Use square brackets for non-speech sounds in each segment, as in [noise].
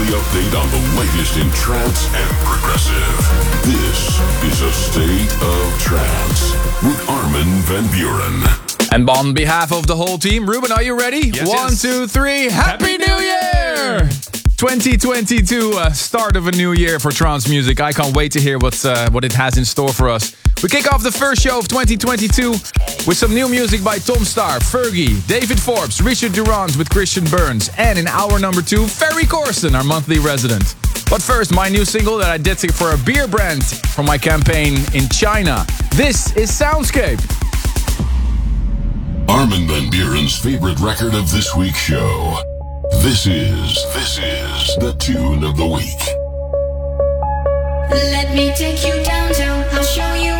Weekly update on the latest in trance and progressive. This is a state of trance with Armin van Buuren. And on behalf of the whole team, Ruben, are you ready? Yes, One, yes. two, three. Happy, Happy New New Year! 2022, uh, start of a new year for trance music. I can't wait to hear what uh, what it has in store for us. We kick off the first show of 2022 with some new music by Tom Staar, Fergie, David Forbes, Richard Durand with Christian Burns, and in hour number two, Ferry Corsten, our monthly resident. But first, my new single that I did for a beer brand from my campaign in China. This is Soundscape. Armin van Buuren's favorite record of this week's show. This is, this is the tune of the week. Let me take you downtown. I'll show you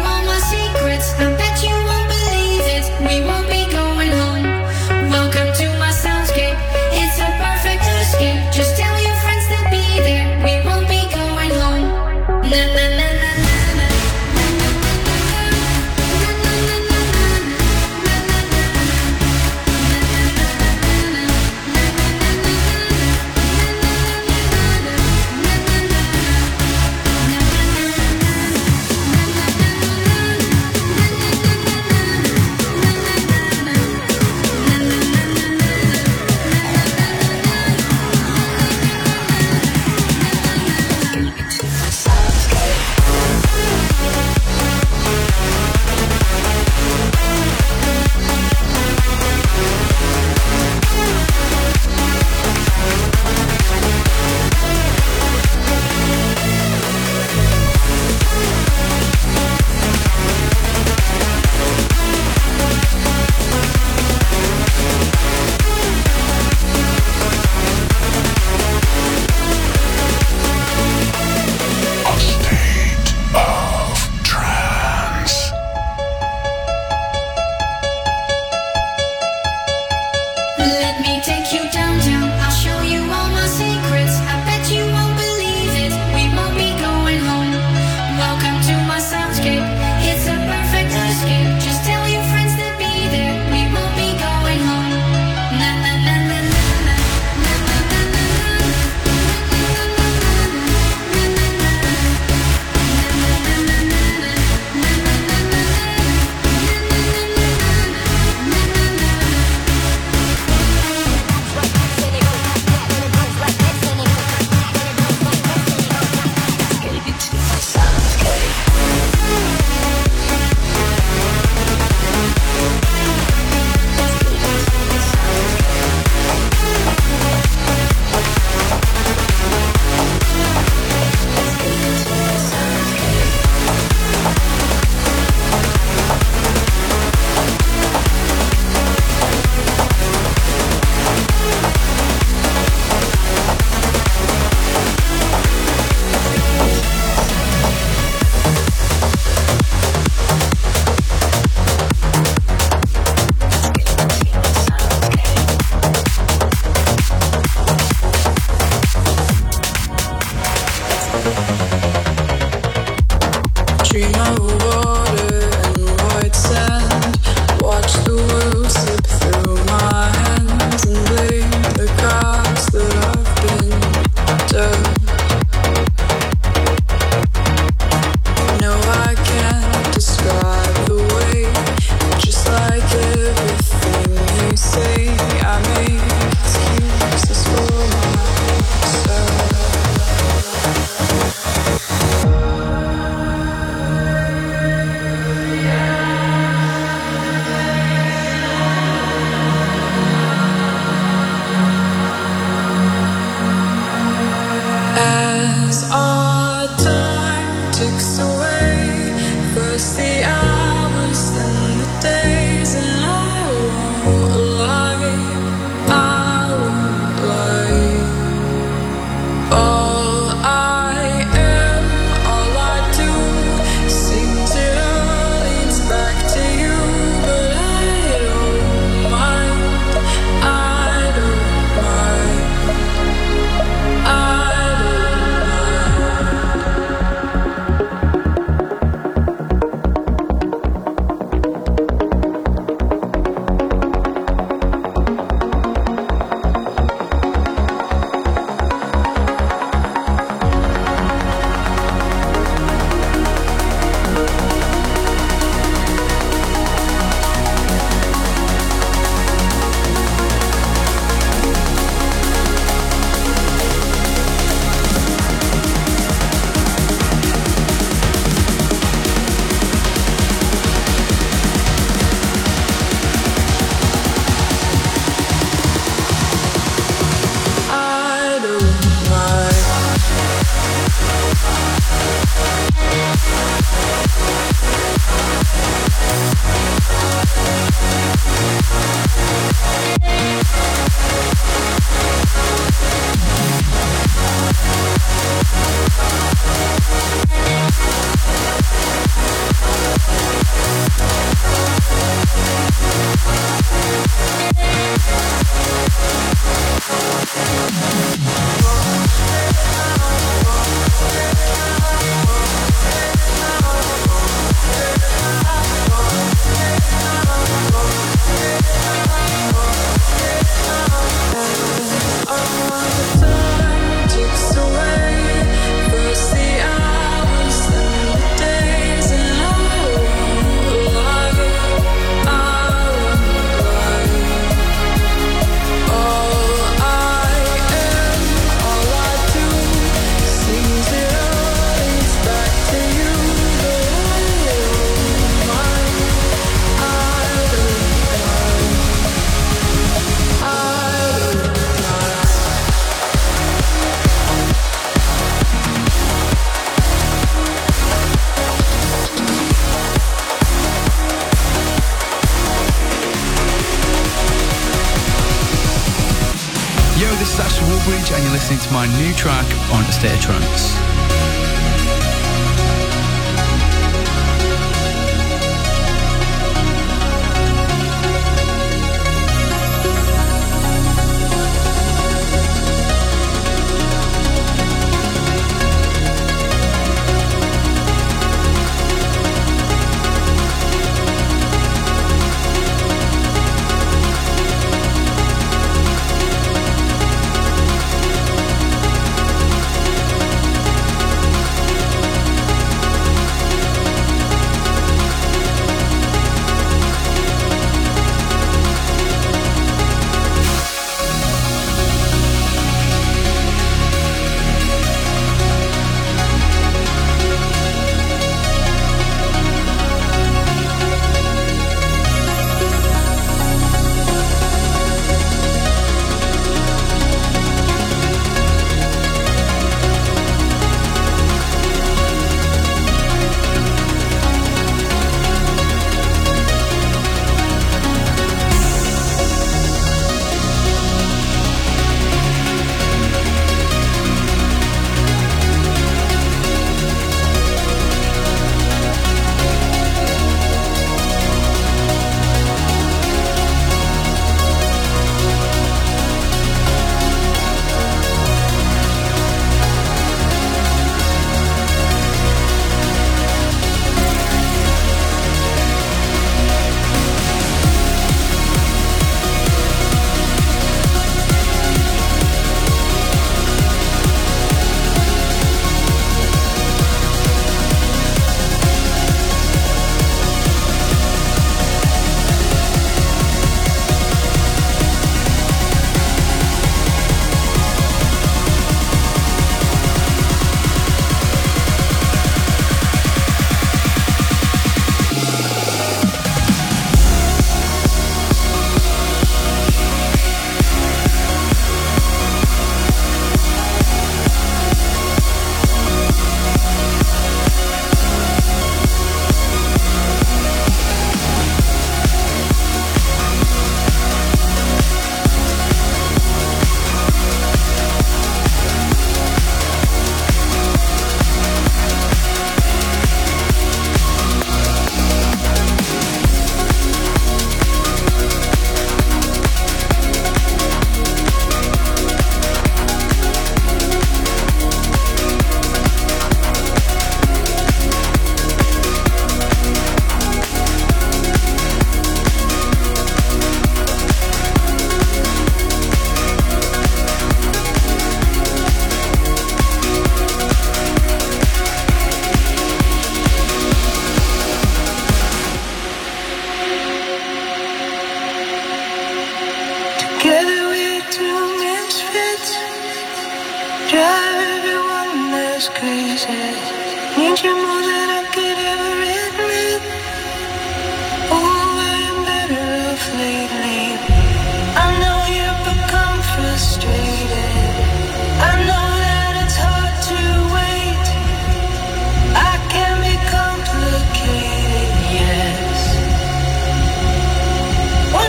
my new track on State of Trance.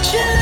You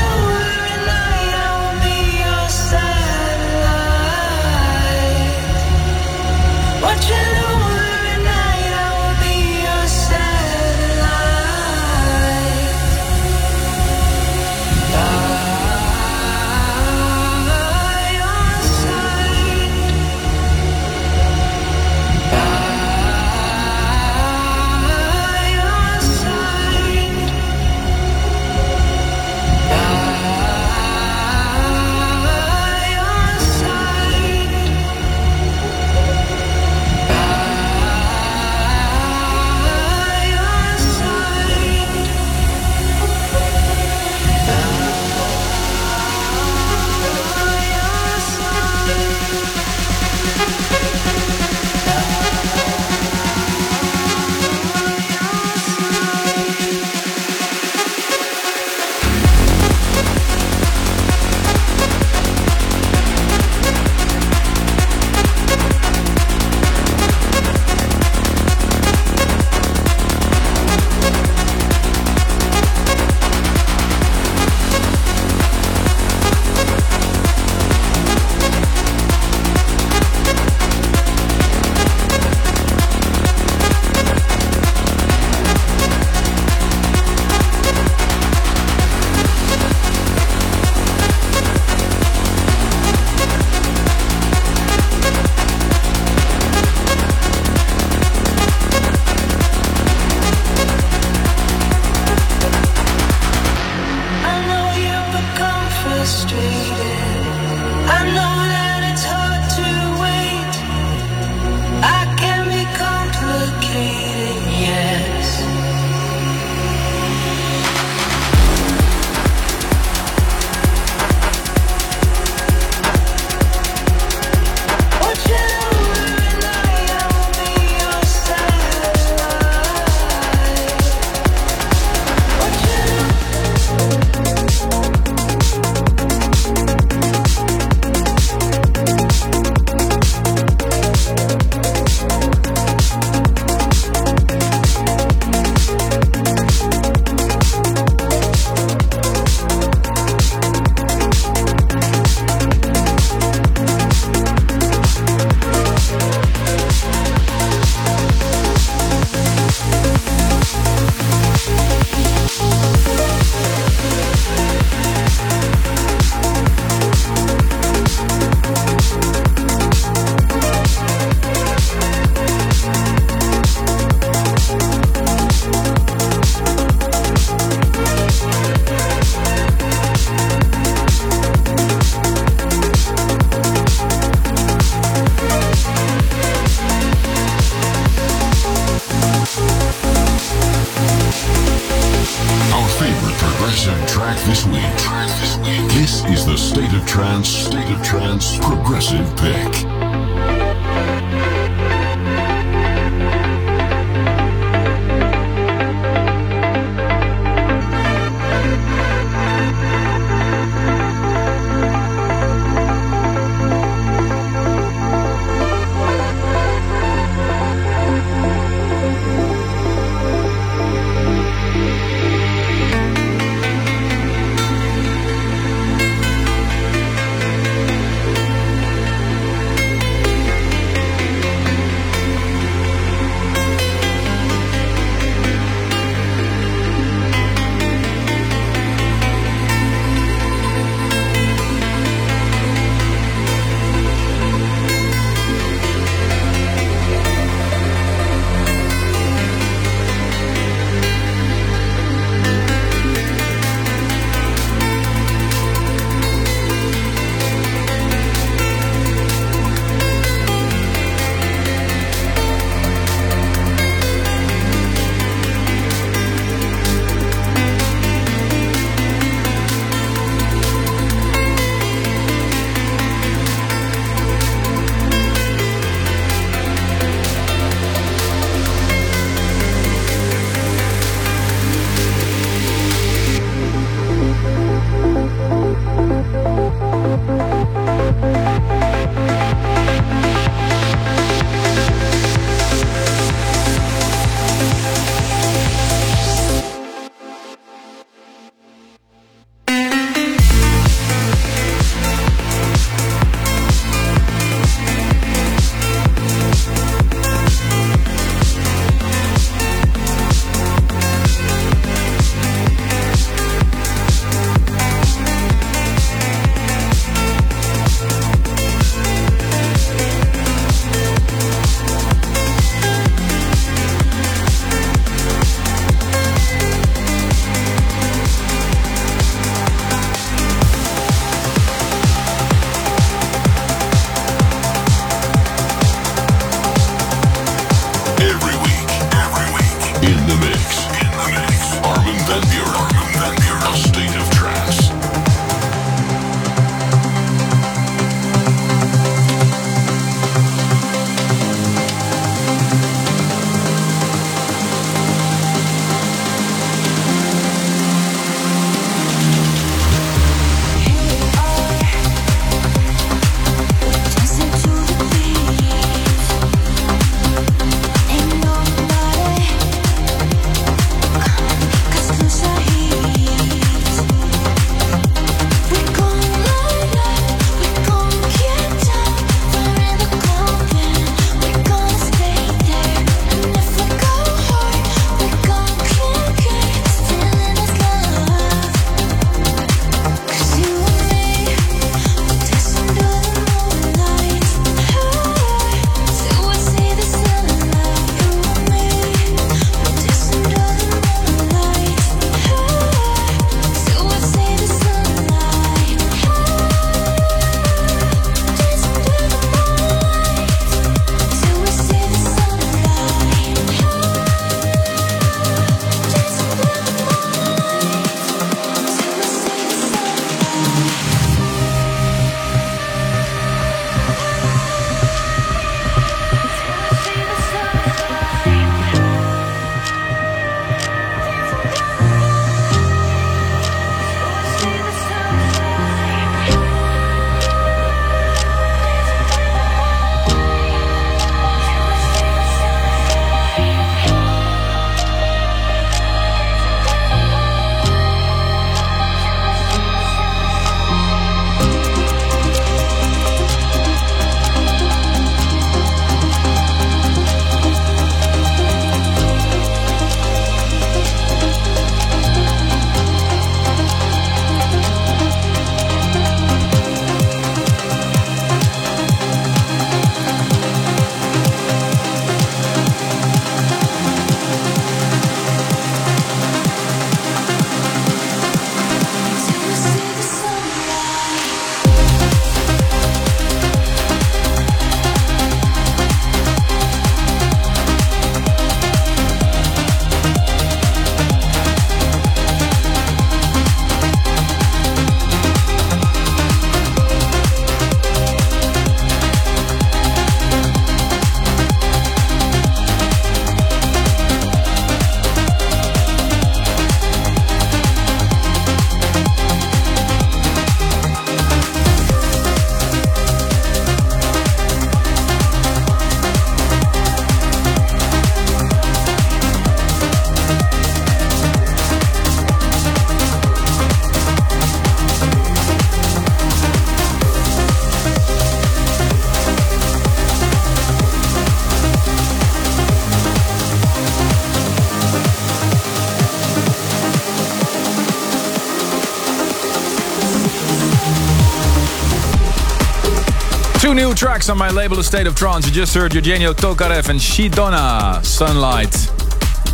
tracks on my label, A State of Trance. You just heard Eugenio Tokarev and Shidona, Sunlight.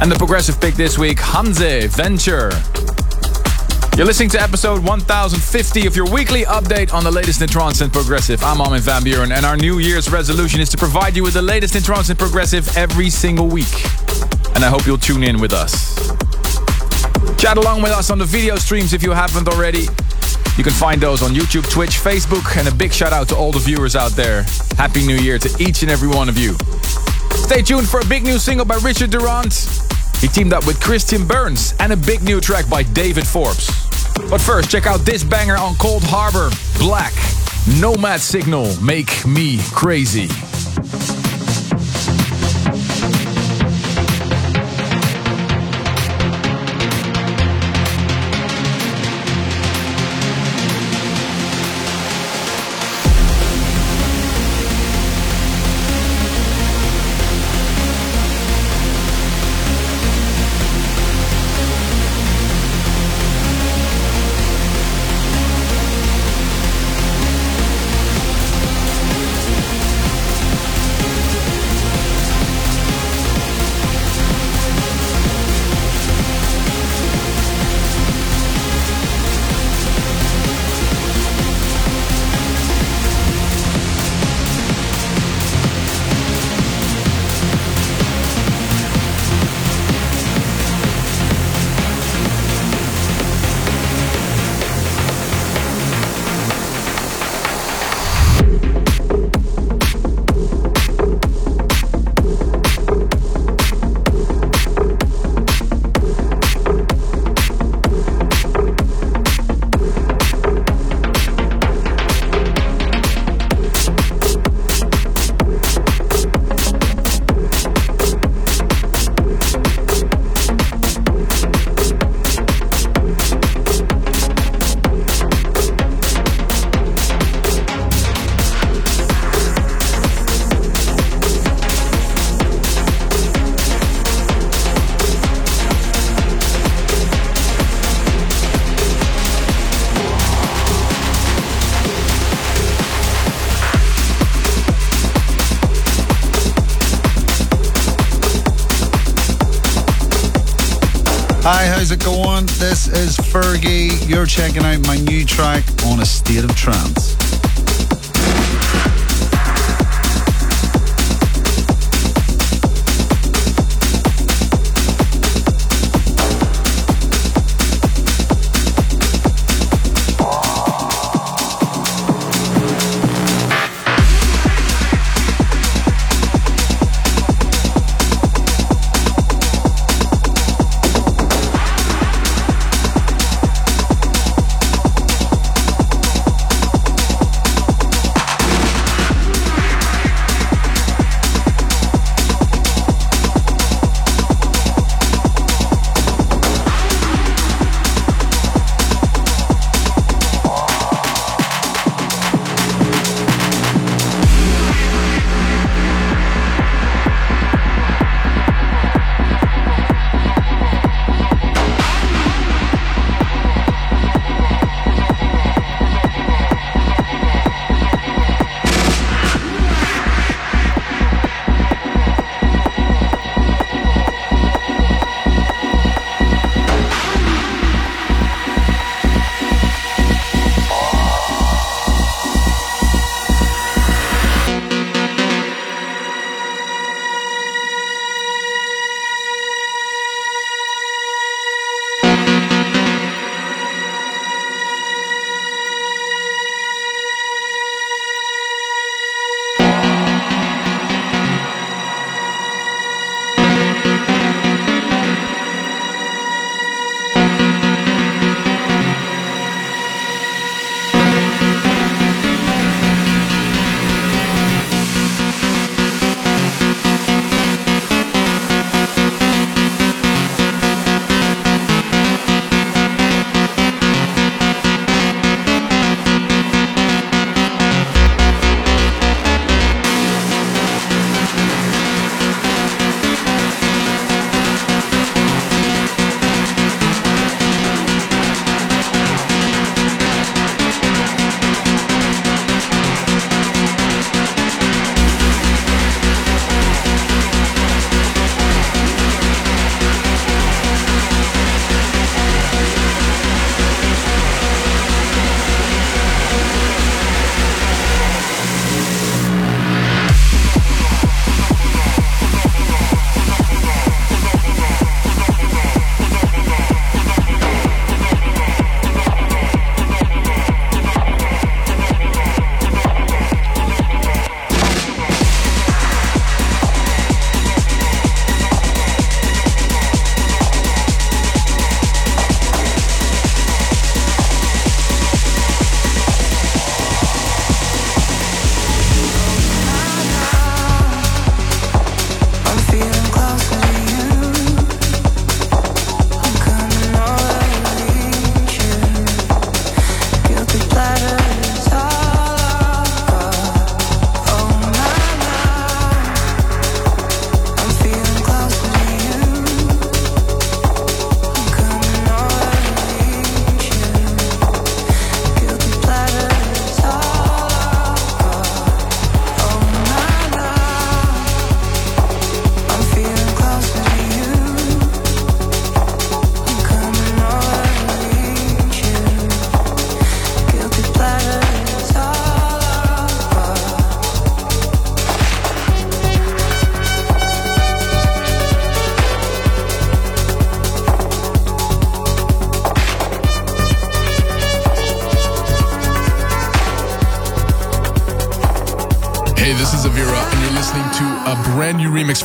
And the progressive pick this week, Hanze, Venture. You're listening to episode 1050 of your weekly update on the latest in trance and progressive. I'm Armin van Buuren, and our New Year's resolution is to provide you with the latest in trance and progressive every single week. And I hope you'll tune in with us. Chat along with us on the video streams if you haven't already. You can find those on YouTube, Twitch, Facebook, and a big shout out to all the viewers out there. Happy New Year to each and every one of you. Stay tuned for a big new single by Richard Durand. He teamed up with Christian Burns and a big new track by David Forbes. But first, check out this banger on Cold Harbor Black. Nomad Signal, Make Me Crazy. How's it going? This is Fergie. You're checking out my new track on a state of trance.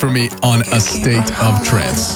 For me on A State of Trance.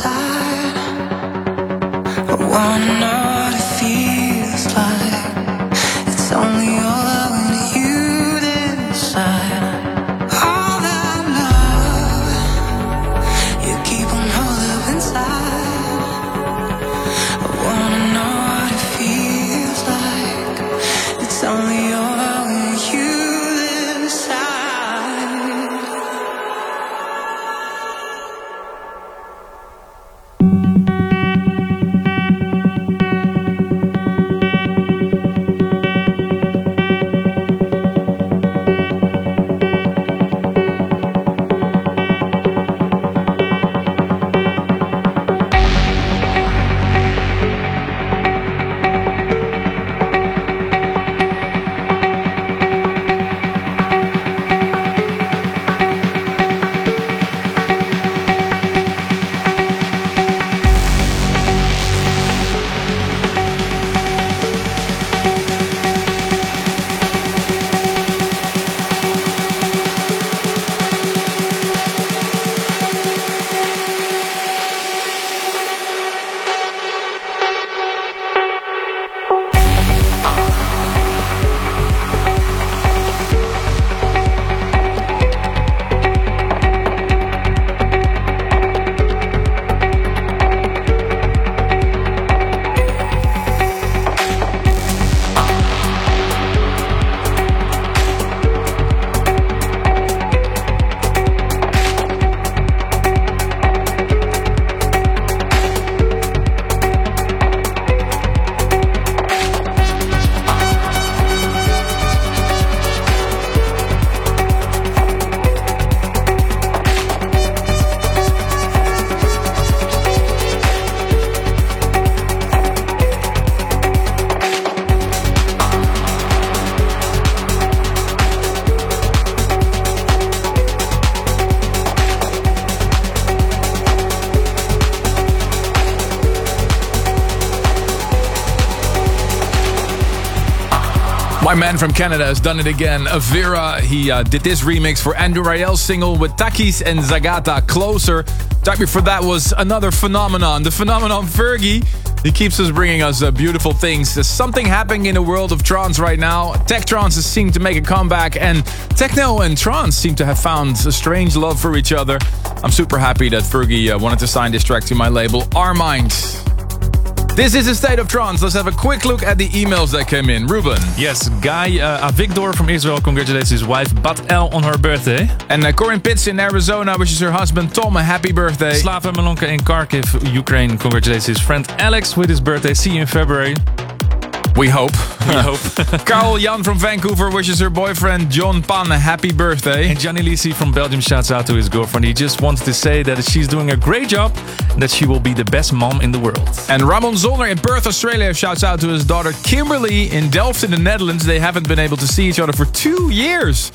From Canada has done it again. Avira, he uh, did this remix for Andrew Rayel's single with Takis and Zagata, Closer. Right before that was another phenomenon, the phenomenon Fergie. He keeps us bringing us uh, beautiful things. There's something happening in the world of trance right now. Tech trance seem to make a comeback, and techno and trance seem to have found a strange love for each other. I'm super happy that Fergie uh, wanted to sign this track to my label, Our Armind. This is a state of trance. Let's have a quick look at the emails that came in. Ruben. Yes, Guy uh, Avigdor from Israel congratulates his wife Bat El on her birthday. And uh, Corinne Pitts in Arizona wishes her husband Tom a happy birthday. Slava Melonka in Kharkiv, Ukraine congratulates his friend Alex with his birthday. See you in February. We hope. We [laughs] hope. [laughs] Carl Jan from Vancouver wishes her boyfriend John Pan a happy birthday. And Gianni Lisi from Belgium shouts out to his girlfriend. He just wants to say that she's doing a great job and that she will be the best mom in the world. And Ramon Zollner in Perth, Australia shouts out to his daughter Kimberly in Delft in the Netherlands. They haven't been able to see each other for two years,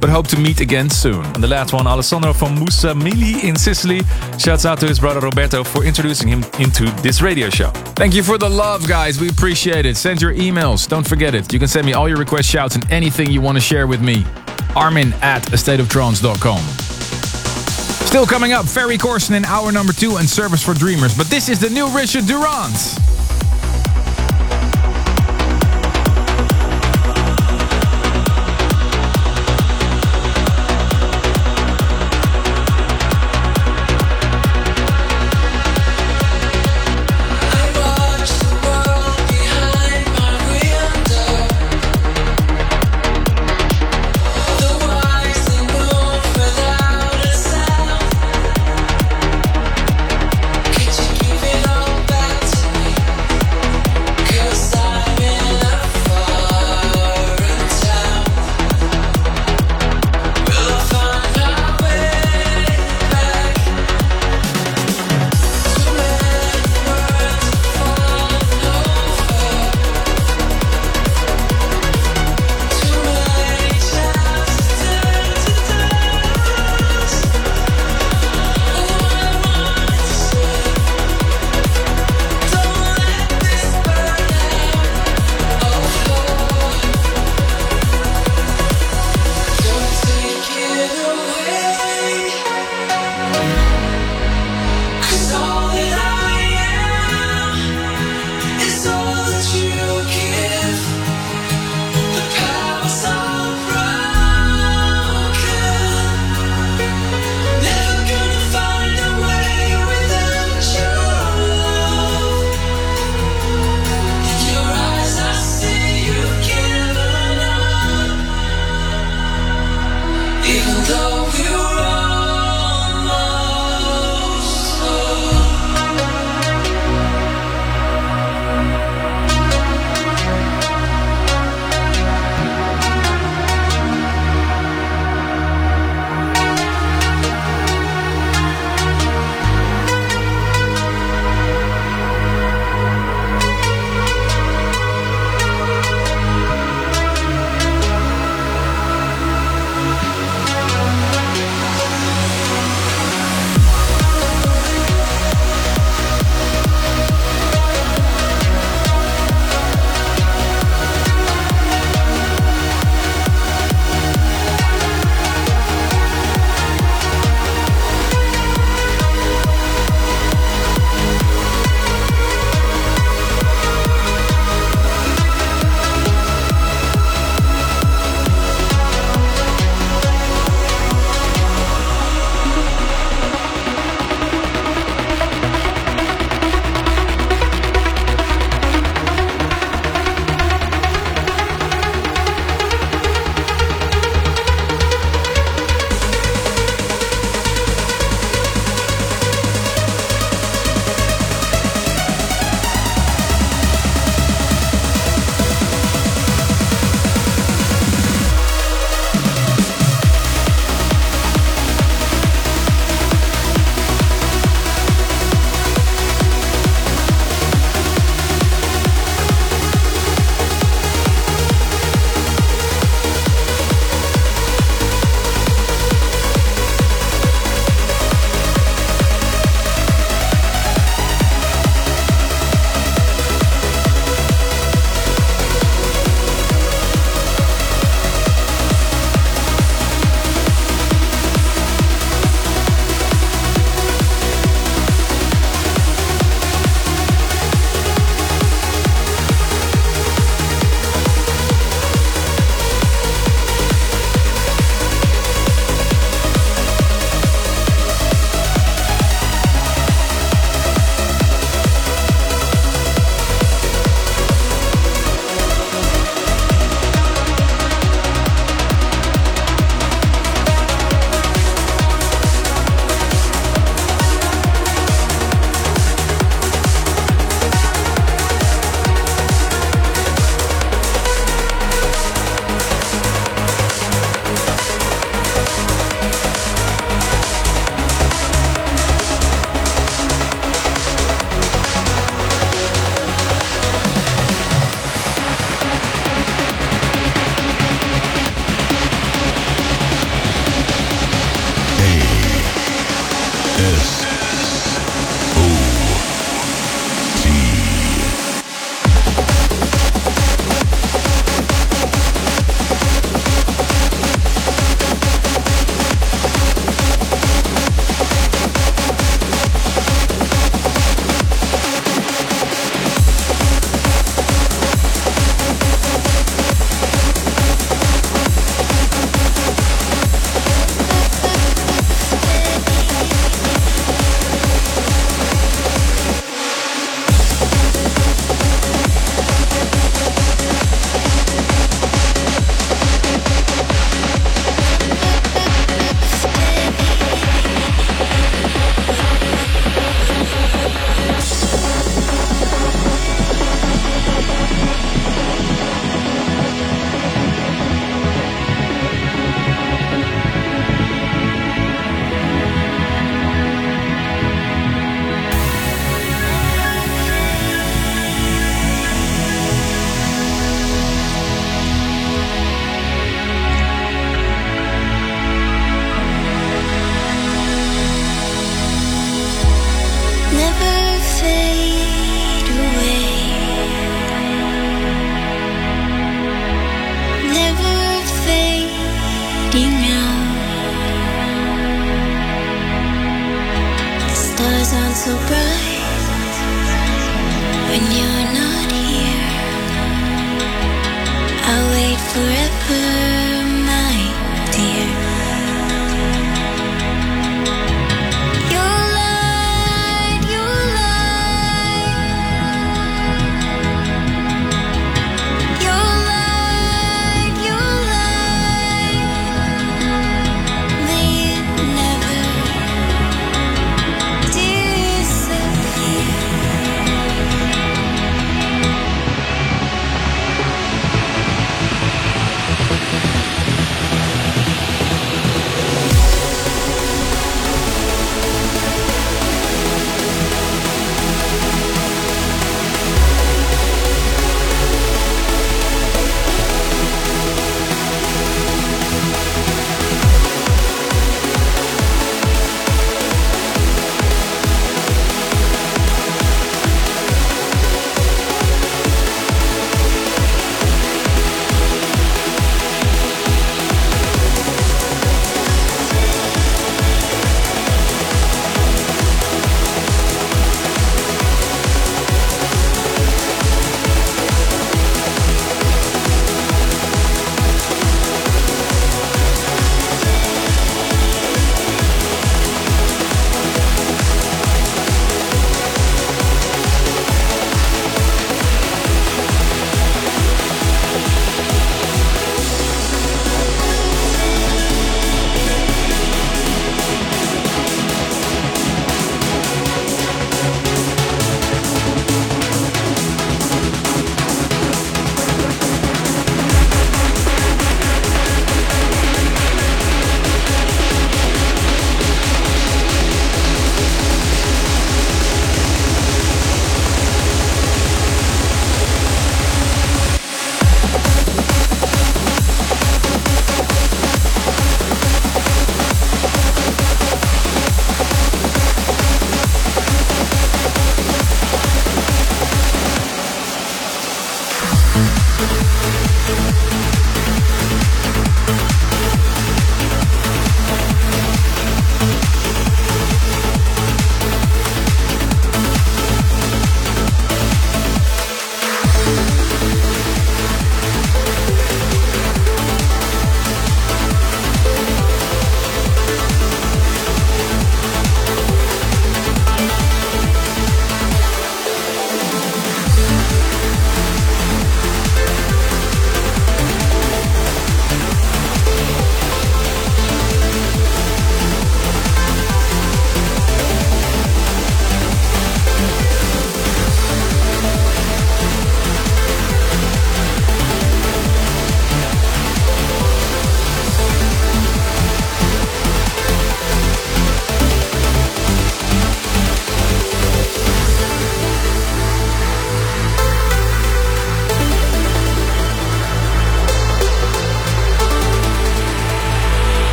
but hope to meet again soon. And the last one, Alessandro from Mussomeli in Sicily shouts out to his brother Roberto for introducing him into this radio show. Thank you for the love, guys. We appreciate it. Send your emails. Don't forget it. You can send me all your request shouts, and anything you want to share with me. Armin at astateoftrance.com. Still coming up, Ferry Corsten in hour number two and Service for Dreamers. But this is the new Richard Durand.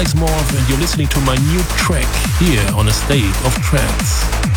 Alex Morph and you're listening to my new track here on a state of trance.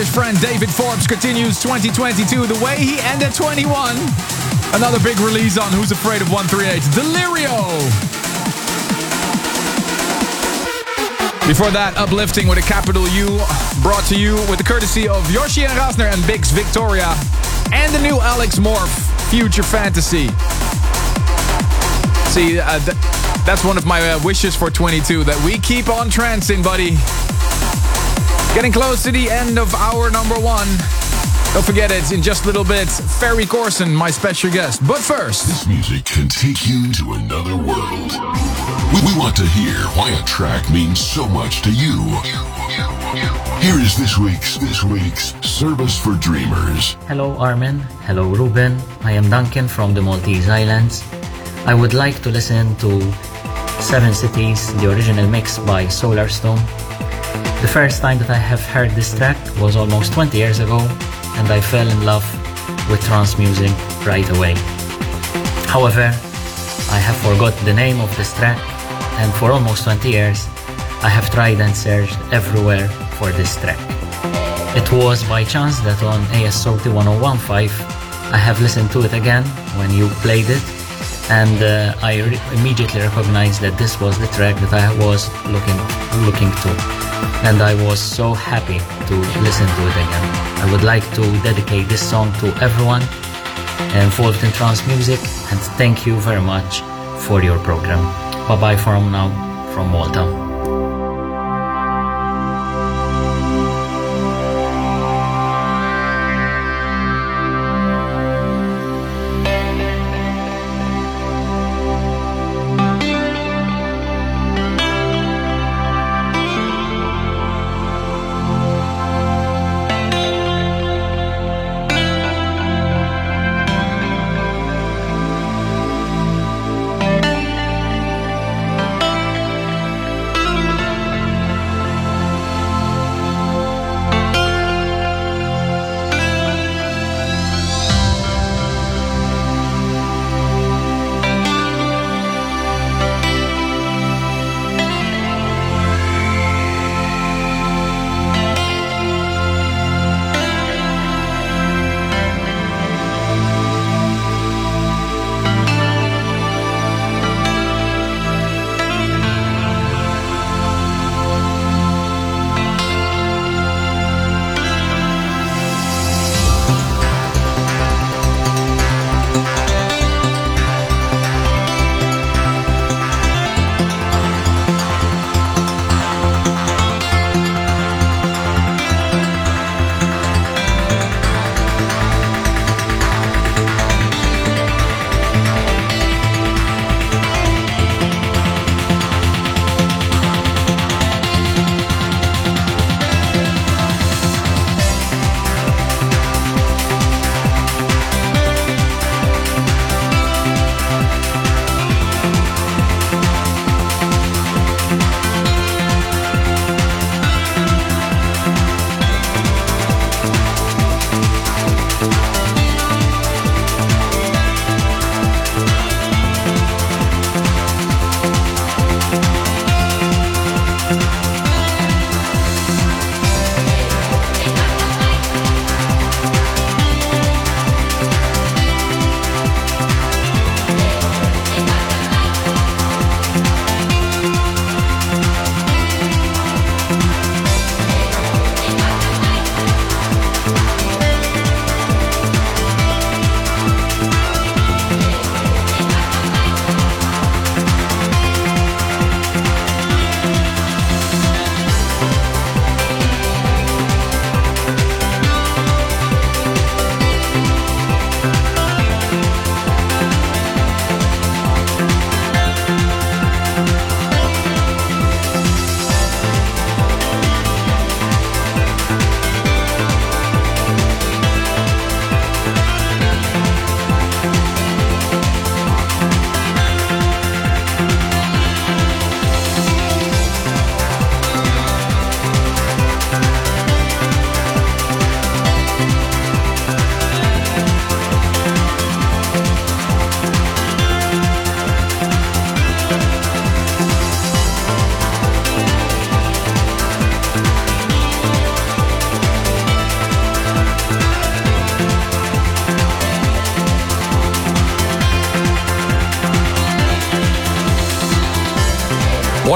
Scottish friend David Forbes continues 2022 the way he ended 21. Another big release on Who's Afraid of 138 Delirio. Before that, Uplifting with a capital U, brought to you with the courtesy of Yoshi and Razner and Biggs Victoria, and the new Alex Morph, Future Fantasy. See, uh, th- that's one of my uh, wishes for 22, that we keep on trancing, buddy. Getting close to the end of hour number one. Don't forget it, in just a little bit, Ferry Corsten, my special guest. But first... This music can take you to another world. We, we want to hear why a track means so much to you. Here is this week's this week's Service for Dreamers. Hello Armin, hello Ruben. I am Duncan from the Maltese Islands. I would like to listen to Seven Cities, the original mix by Solarstone. The first time that I have heard this track was almost 20 years ago, and I fell in love with trance music right away. However, I have forgot the name of this track, and for almost 20 years, I have tried and searched everywhere for this track. It was by chance that on ASOT 1015 I have listened to it again when you played it, and uh, I re- immediately recognized that this was the track that I was looking looking to, and I was so happy to listen to it again. I would like to dedicate this song to everyone involved in trance music, and thank you very much for your program. Bye bye from now from Malta.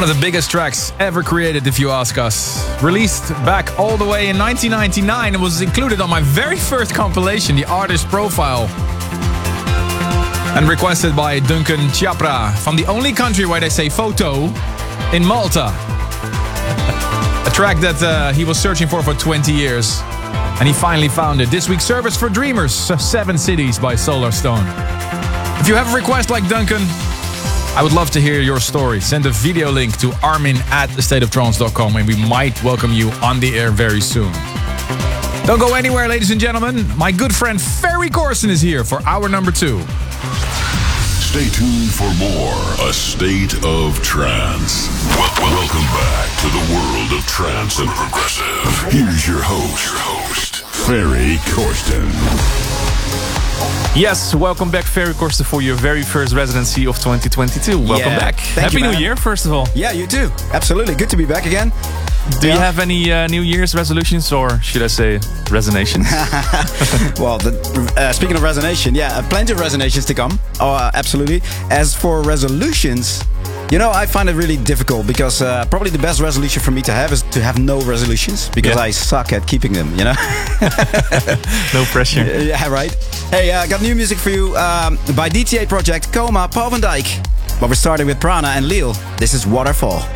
Of the biggest tracks ever created, if you ask us. Released back all the way in 1999 and was included on my very first compilation, The Artist Profile. And requested by Duncan Chiapra from the only country where they say photo in Malta. A track that uh, he was searching for for 20 years. And he finally found it. This week's service for dreamers, Seven Cities by Solarstone. If you have a request like Duncan, I would love to hear your story. Send a video link to armin at thestateoftrance.com and we might welcome you on the air very soon. Don't go anywhere, ladies and gentlemen. My good friend Ferry Corsten is here for hour number two. Stay tuned for more A State of Trance. Welcome back to the world of trance and progressive. Here's your host, your host, Ferry Corsten. Yes, welcome back, Ferry Corsten, for your very first residency of 2022. Welcome Yeah, back. thank Happy you, New. Year, first of all. Yeah, you too. Absolutely. Good to be back again. Do you have any uh, New Year's resolutions, or should I say resonations? [laughs] well, the, uh, speaking of resonation, yeah, plenty of resonations to come. Oh, uh, absolutely. As for resolutions, you know, I find it really difficult because uh, probably the best resolution for me to have is to have no resolutions because Yeah. I suck at keeping them, you know? [laughs] no pressure. [laughs] yeah, right. Hey, I uh, got new music for you um, by DT8 Project, Coma, Paul van Dyk. But we're starting with Prana and Lil. This is Waterfall.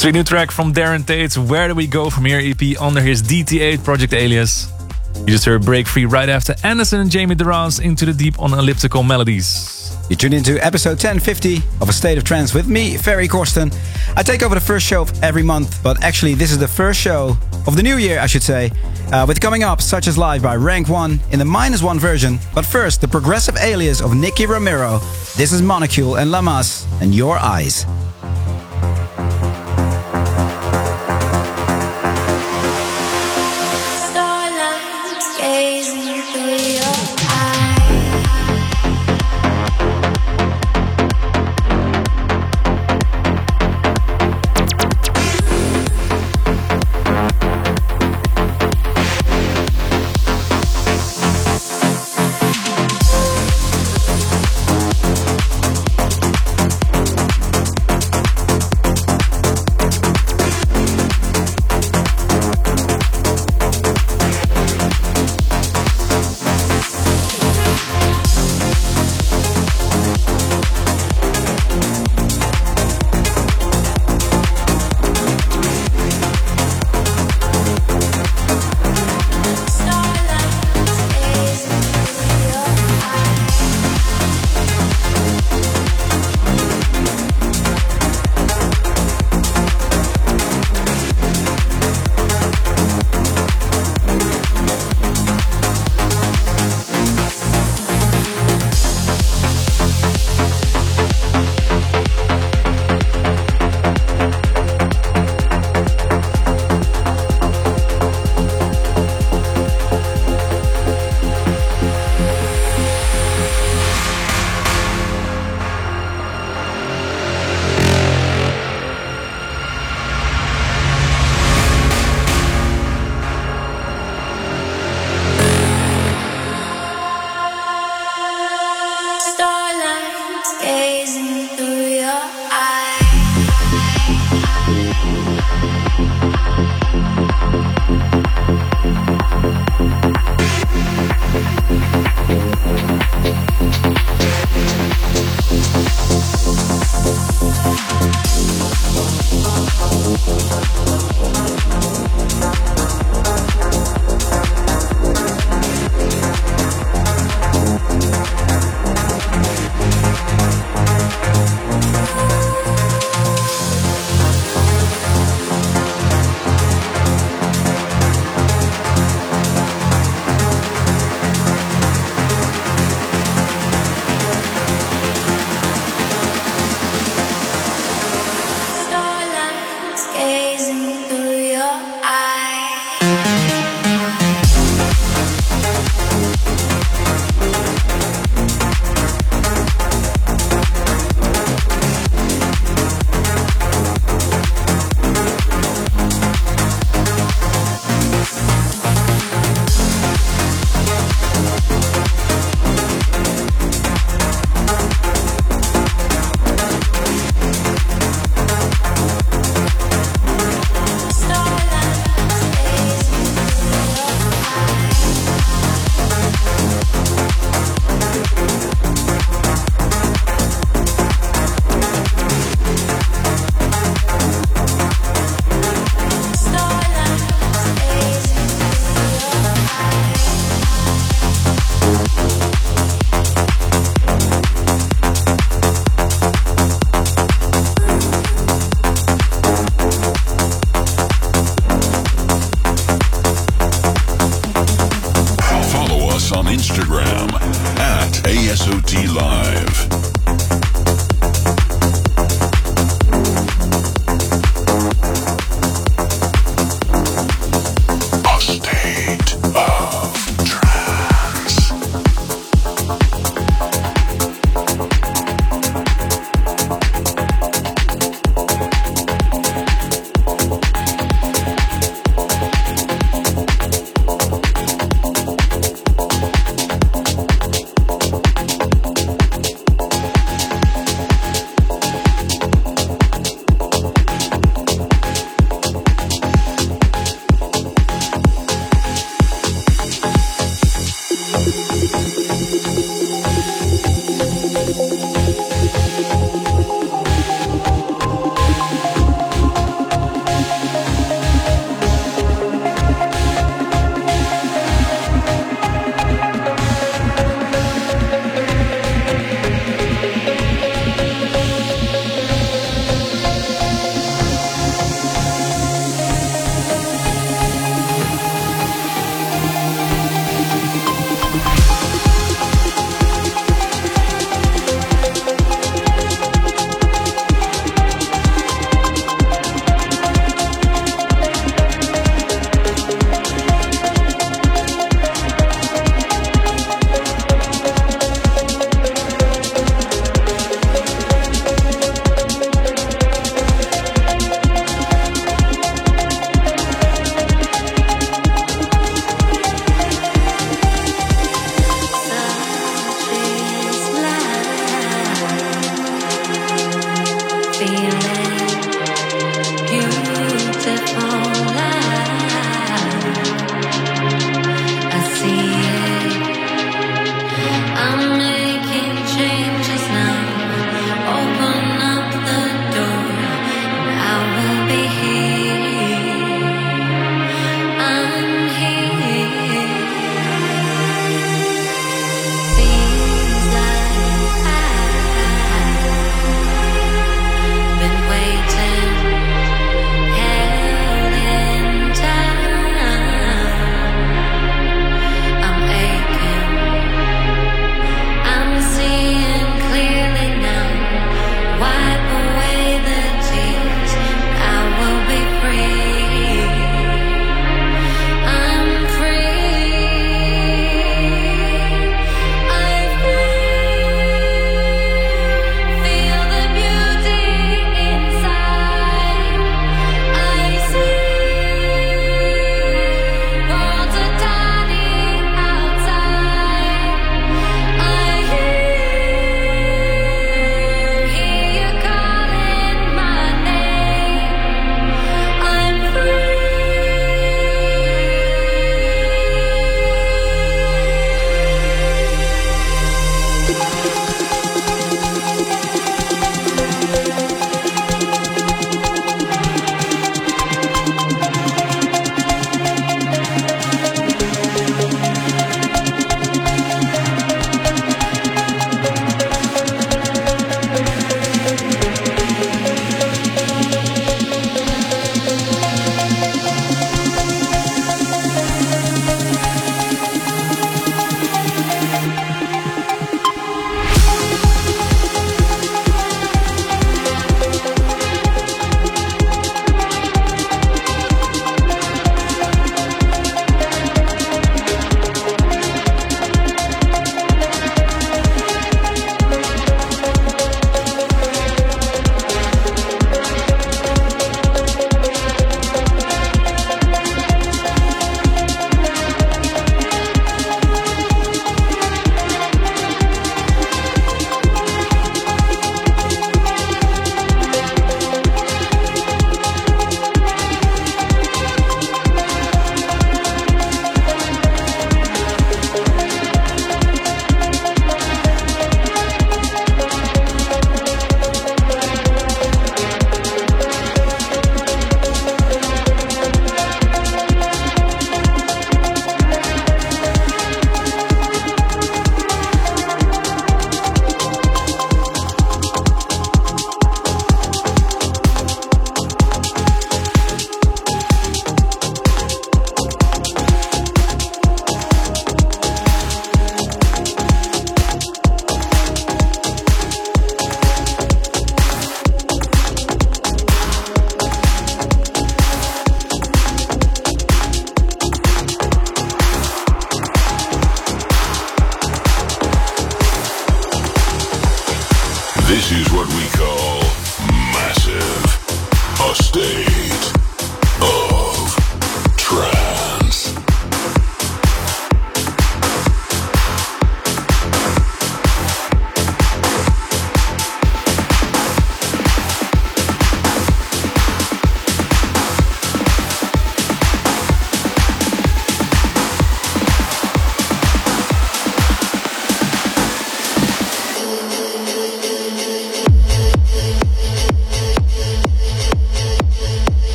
Sweet new track from Darren Tate's Where Do We Go From Here EP under his DT8 project alias. You just heard Break Free right after Anderson and Jamie Durans Into the Deep on Elliptical Melodies. You tune into episode 1050 of A State of Trance with me, Ferry Corsten. I take over the first show of every month, but actually, this is the first show of the new year, I should say, uh, with coming up such as live by Rank 1 in the minus 1 version. But first, the progressive alias of Nicky Romero. This is Monocule and Lamas and Your Eyes.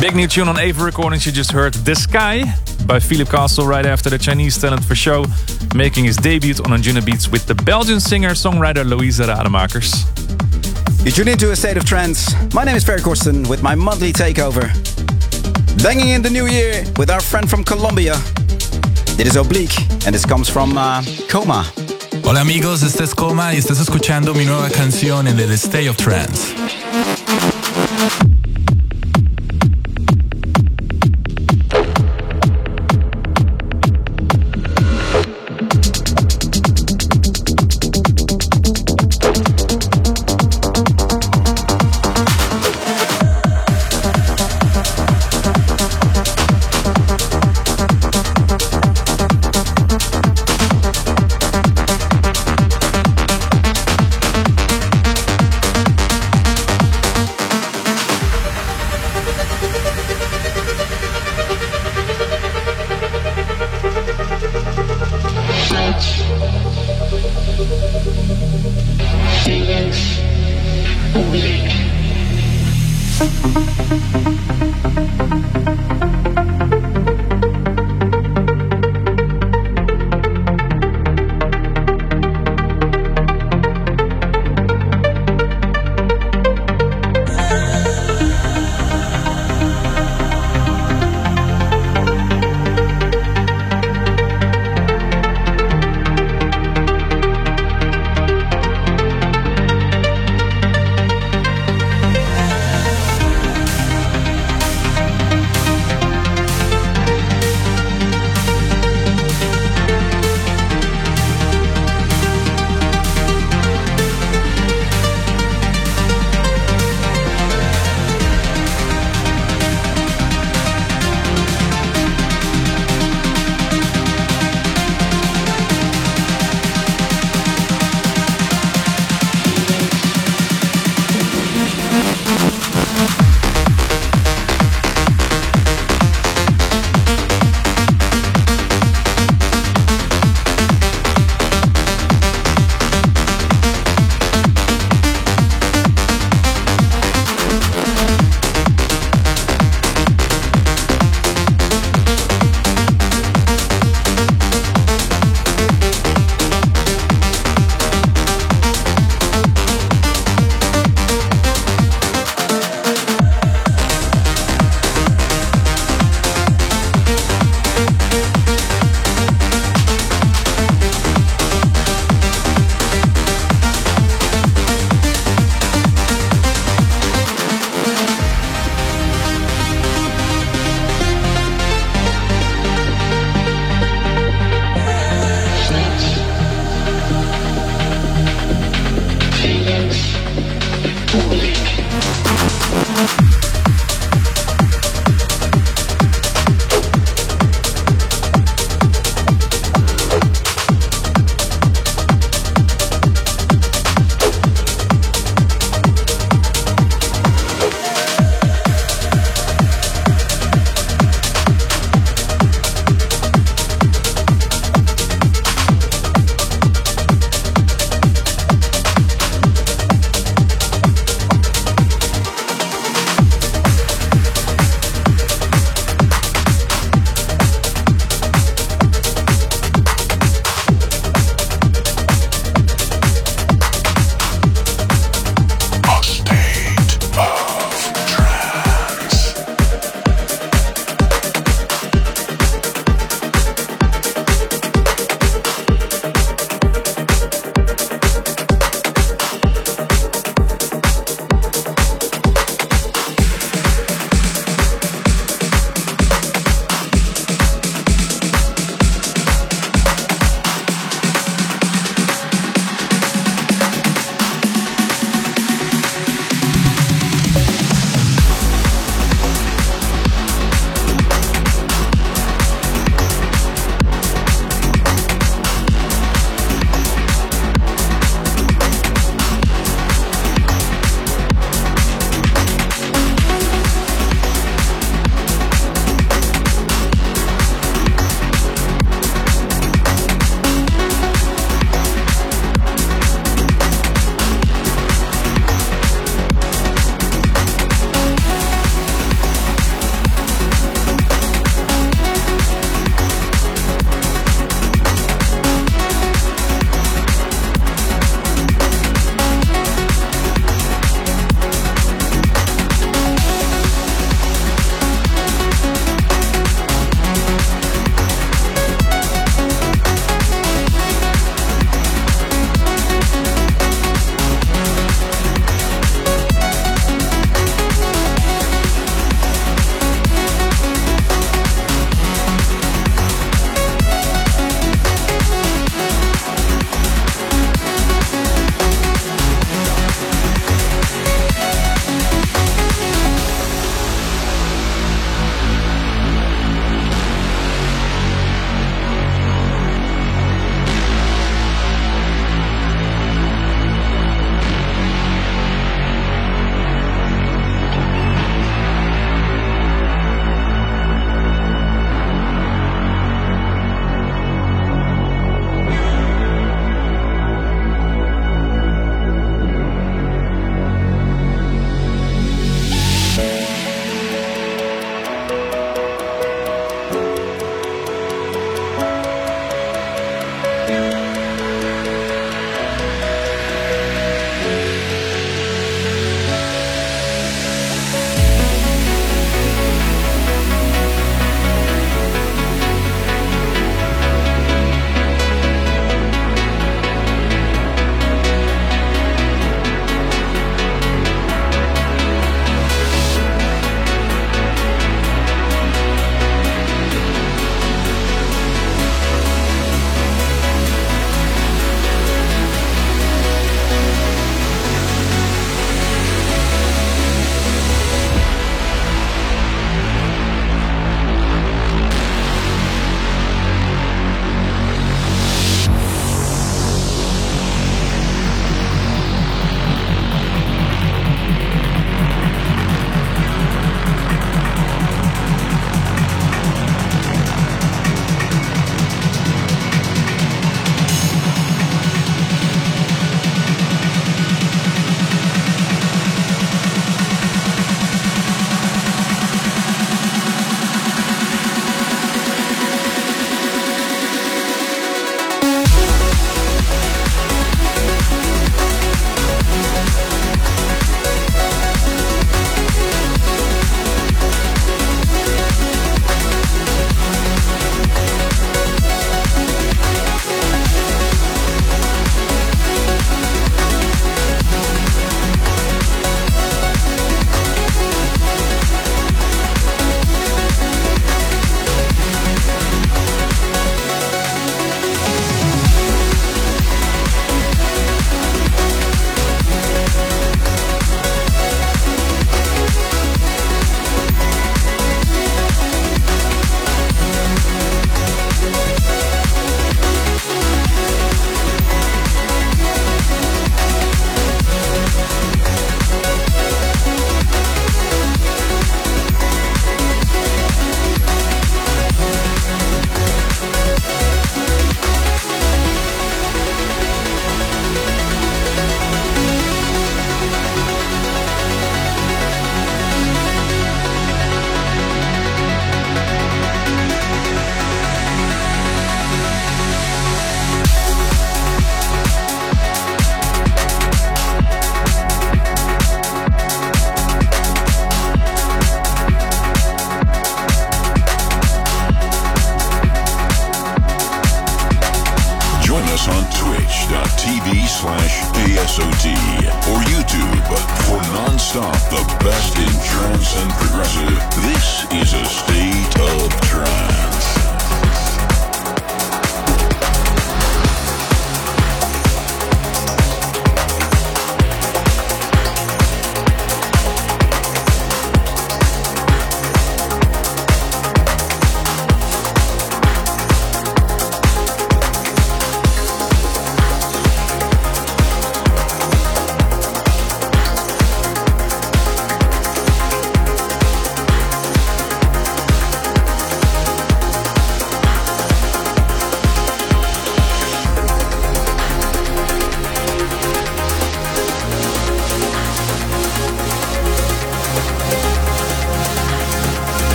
Big new tune on Ava Recordings. You just heard The Sky by Philip Castle right after the Chinese talent for show, making his debut on Anjunabeats with the Belgian singer-songwriter Louisa Rademakers. You tune into a state of trance. My name is Ferry Corsten with my monthly takeover. Banging in the new year with our friend from Colombia. It is Oblique and this comes from uh, Coma. Hola amigos, este es Coma y estás escuchando mi nueva canción en el State of Trance.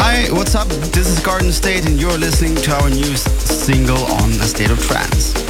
Hi, what's up? This is Garden State and you're listening to our new single on the State of Trance.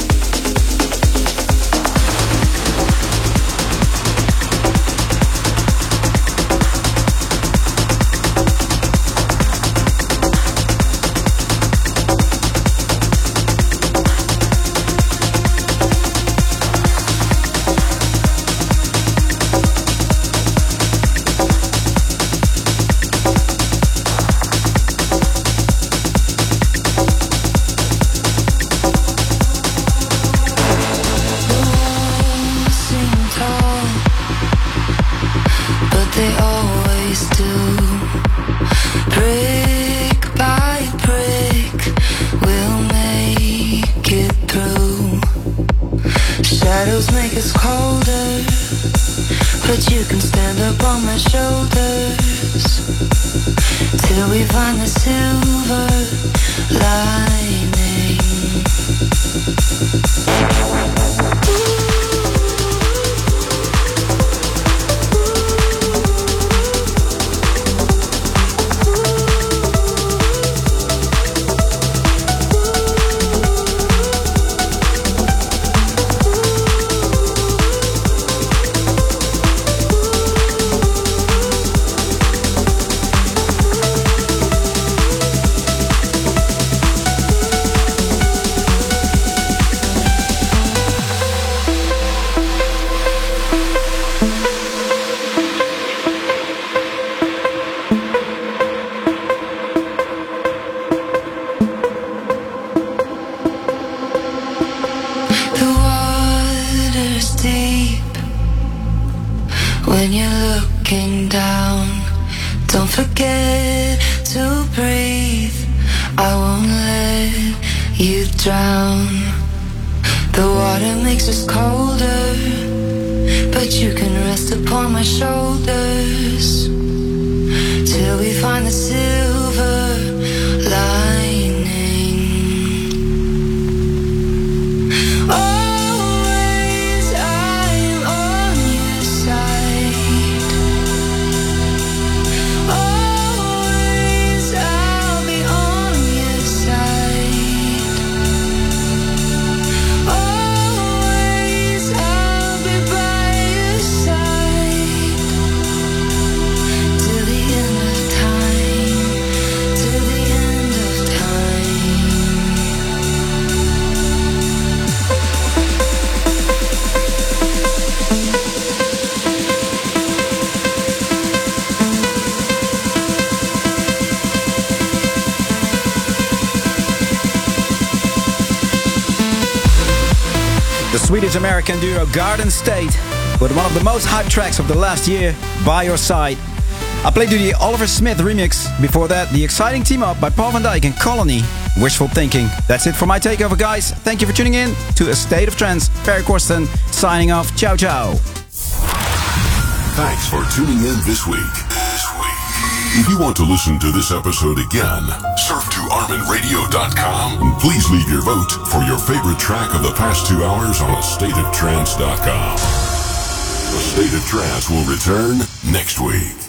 Tracks of the last year, By Your Side. I played you the Oliver Smith remix. Before that, the exciting team up by Paul van Dyk and Colony. Wishful thinking. That's it for my takeover, guys. Thank you for tuning in to A State of Trance. Ferry Corsten signing off. Ciao, ciao. Thanks for tuning in this week. This week. If you want to listen to this episode again, surf to ArminRadio.com and please leave your vote for your favorite track of the past two hours on AstateOfTrance.com. A State of Trance will return next week.